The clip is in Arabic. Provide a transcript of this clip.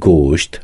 گوشت